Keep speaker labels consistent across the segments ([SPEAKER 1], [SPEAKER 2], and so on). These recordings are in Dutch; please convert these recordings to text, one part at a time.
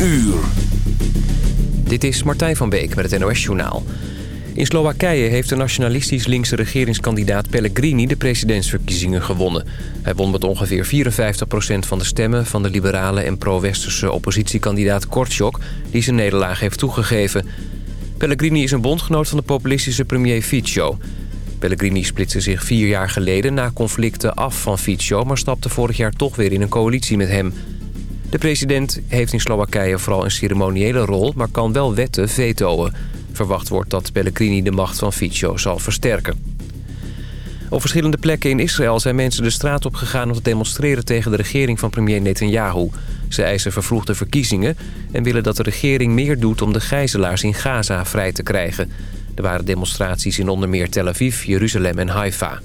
[SPEAKER 1] uur.
[SPEAKER 2] Dit is Martijn van Beek met het NOS-journaal. In Slowakije heeft de nationalistisch linkse regeringskandidaat Pellegrini de presidentsverkiezingen gewonnen. Hij won met ongeveer 54% van de stemmen van de liberale en pro-westerse oppositiekandidaat Kortjok... die zijn nederlaag heeft toegegeven. Pellegrini is een bondgenoot van de populistische premier Fico. Pellegrini splitste zich vier jaar geleden na conflicten af van Fico... maar stapte vorig jaar toch weer in een coalitie met hem... De president heeft in Slowakije vooral een ceremoniële rol... maar kan wel wetten vetoen. Verwacht wordt dat Pellegrini de macht van Fico zal versterken. Op verschillende plekken in Israël zijn mensen de straat op gegaan... om te demonstreren tegen de regering van premier Netanyahu. Ze eisen vervroegde verkiezingen... en willen dat de regering meer doet om de gijzelaars in Gaza vrij te krijgen. Er waren demonstraties in onder meer Tel Aviv, Jeruzalem en Haifa.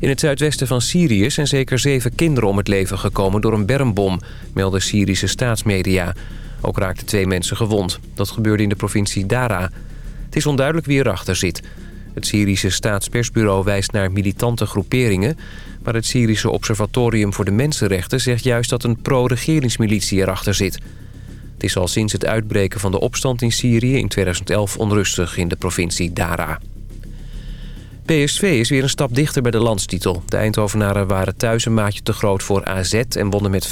[SPEAKER 2] In het zuidwesten van Syrië zijn zeker zeven kinderen om het leven gekomen door een bermbom, melden Syrische staatsmedia. Ook raakten twee mensen gewond. Dat gebeurde in de provincie Dara. Het is onduidelijk wie erachter zit. Het Syrische staatspersbureau wijst naar militante groeperingen... maar het Syrische Observatorium voor de Mensenrechten zegt juist dat een pro-regeringsmilitie erachter zit. Het is al sinds het uitbreken van de opstand in Syrië in 2011 onrustig in de provincie Dara. PSV is weer een stap dichter bij de landstitel. De Eindhovenaren waren thuis een maatje te groot voor AZ en wonnen met 5-1.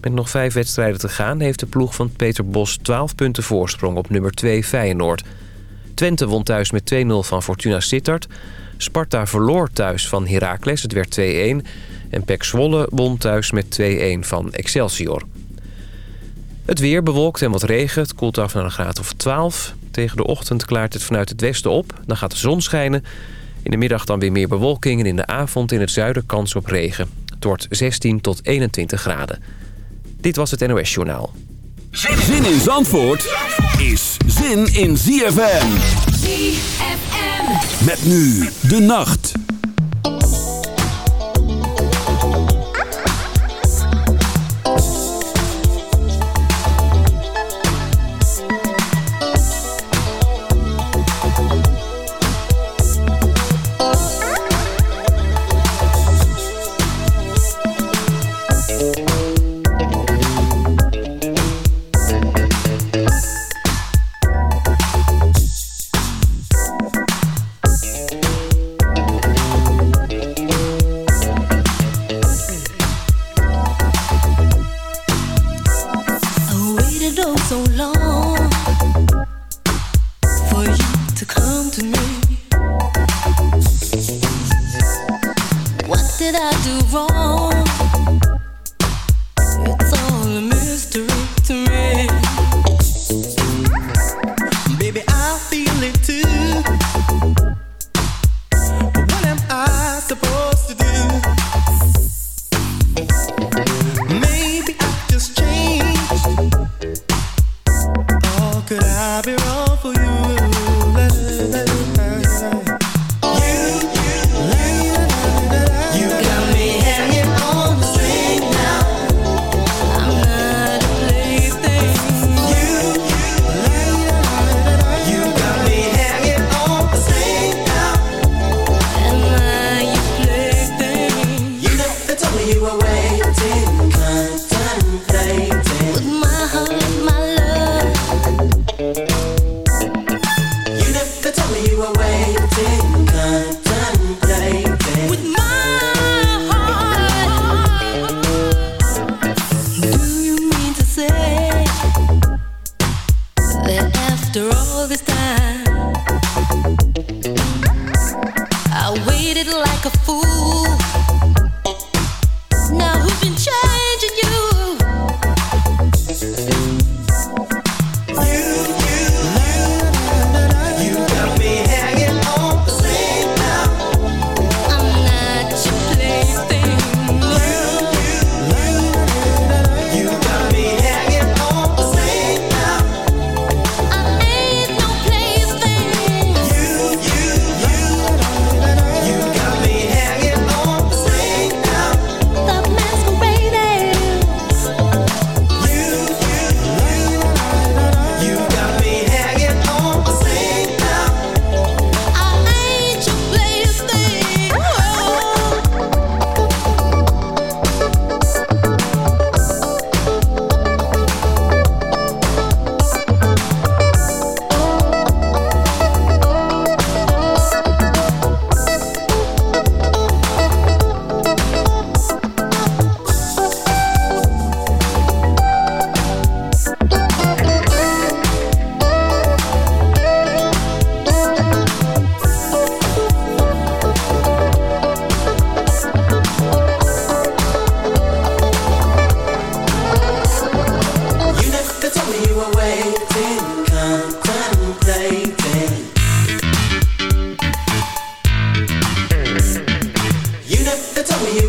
[SPEAKER 2] Met nog vijf wedstrijden te gaan heeft de ploeg van Peter Bos 12 punten voorsprong op nummer 2 Feyenoord. Twente won thuis met 2-0 van Fortuna Sittard. Sparta verloor thuis van Heracles, het werd 2-1. En Pek Zwolle won thuis met 2-1 van Excelsior. Het weer bewolkt en wat regen. Het koelt af naar een graad of 12. Tegen de ochtend klaart het vanuit het westen op. Dan gaat de zon schijnen. In de middag dan weer meer bewolking. En in de avond in het zuiden kans op regen. Het wordt 16 tot 21 graden. Dit was het NOS Journaal.
[SPEAKER 1] Zin in Zandvoort is zin in ZFM.
[SPEAKER 3] ZFM.
[SPEAKER 1] Met nu de nacht.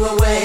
[SPEAKER 1] away.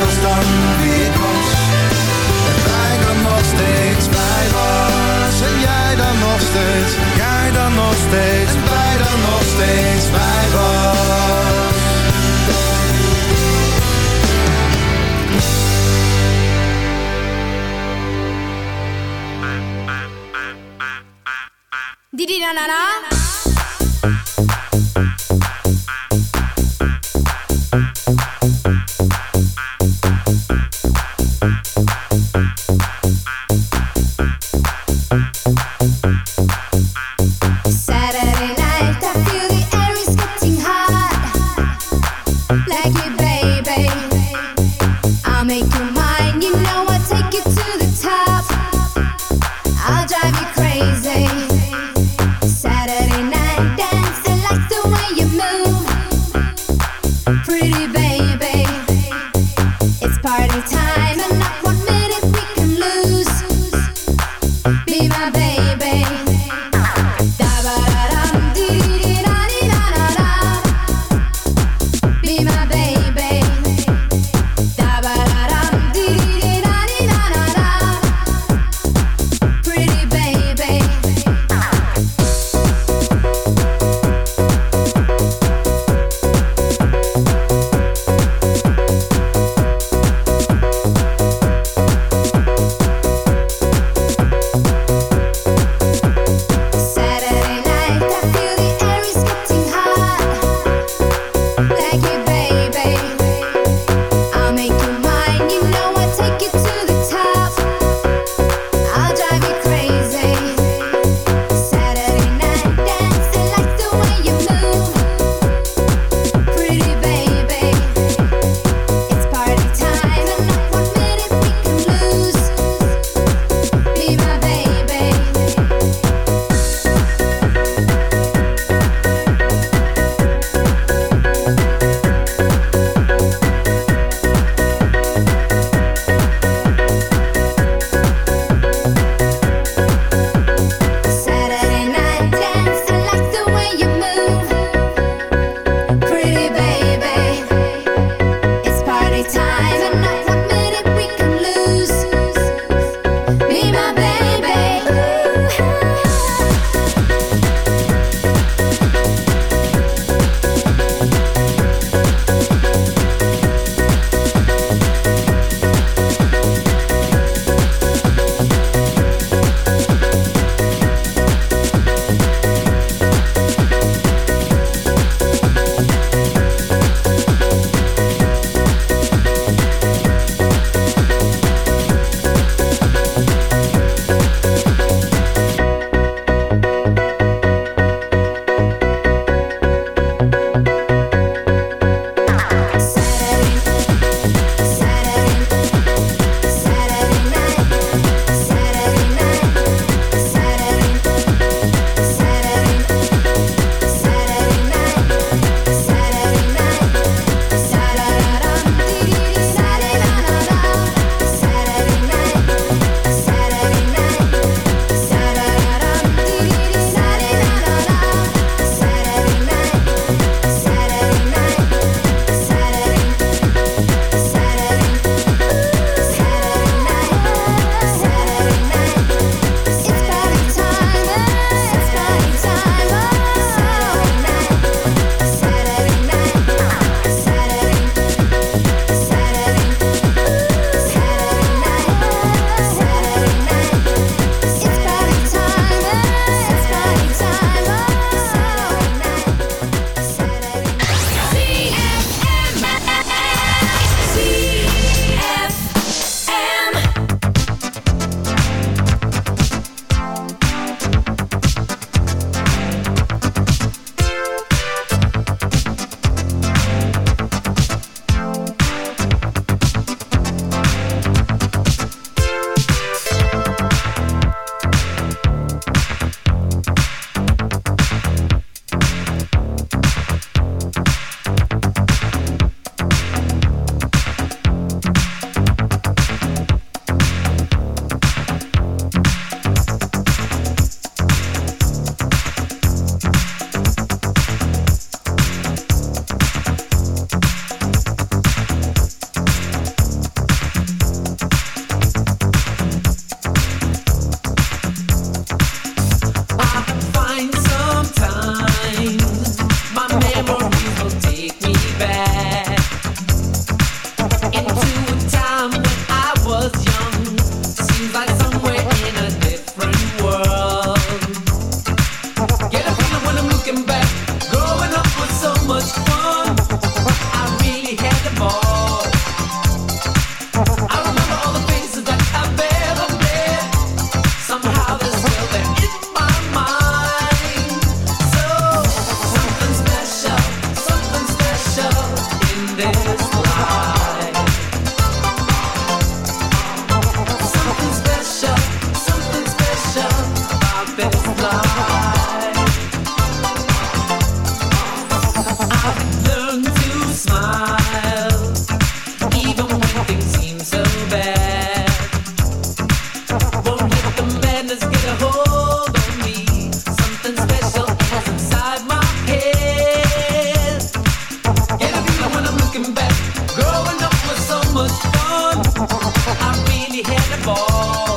[SPEAKER 4] Was dan wie ik was. En wij dan nog steeds bij was. En jij dan nog steeds. Jij dan nog steeds. En wij dan nog bij was.
[SPEAKER 5] Na na na. I
[SPEAKER 6] really hit the
[SPEAKER 7] ball.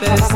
[SPEAKER 7] This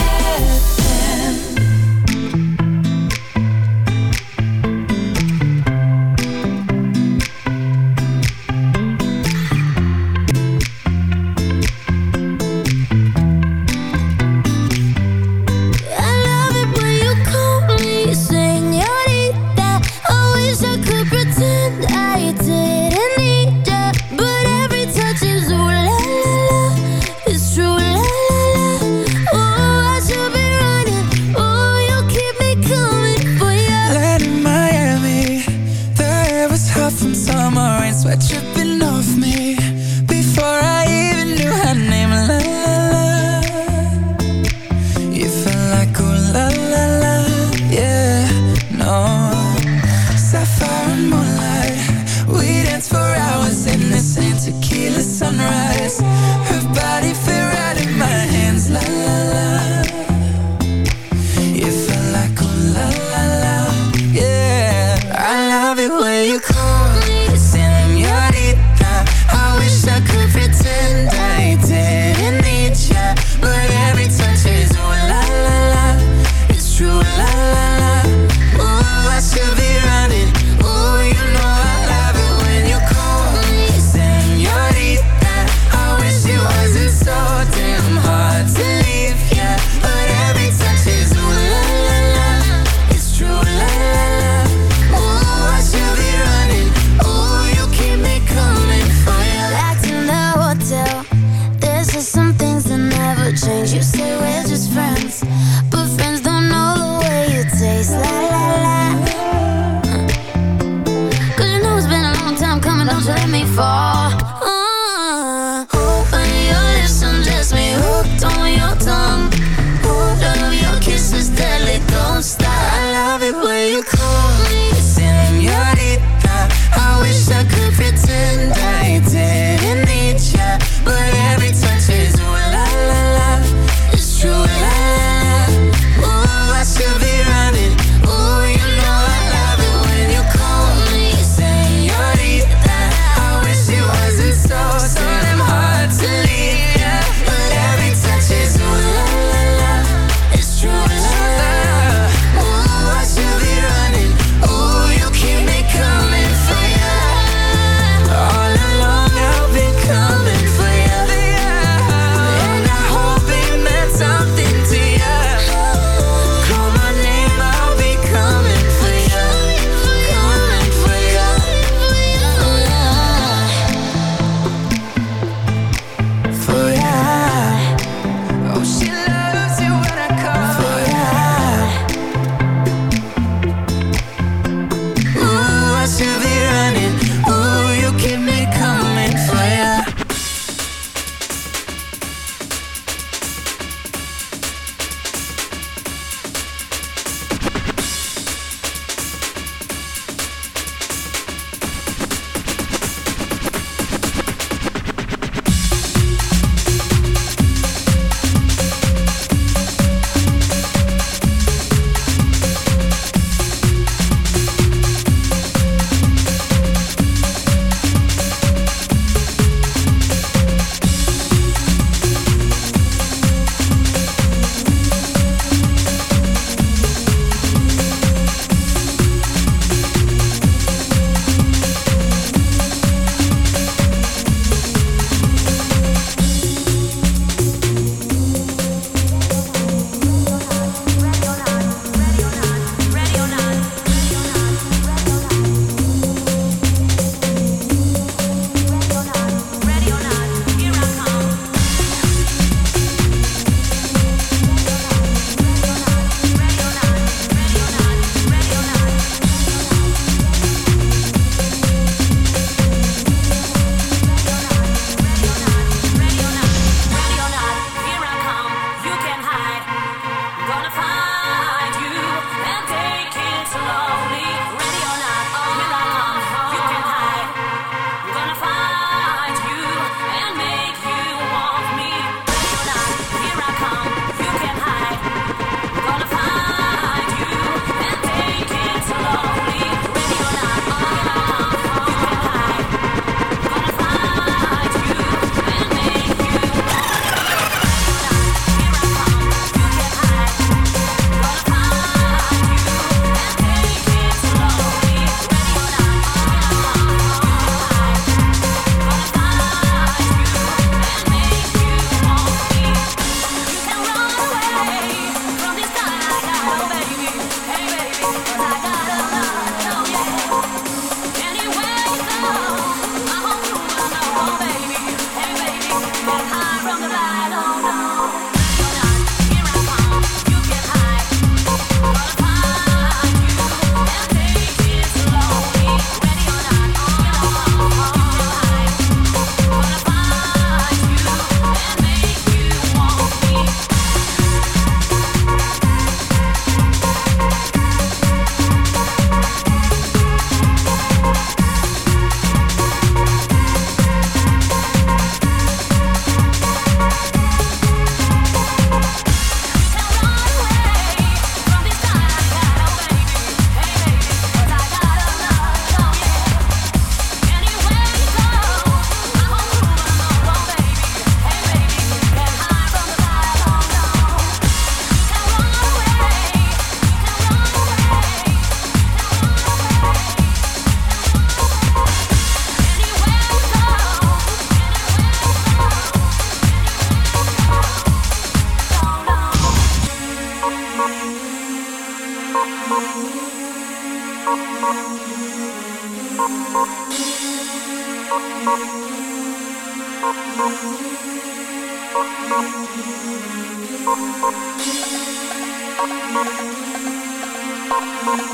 [SPEAKER 5] Thank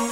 [SPEAKER 5] you.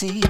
[SPEAKER 5] see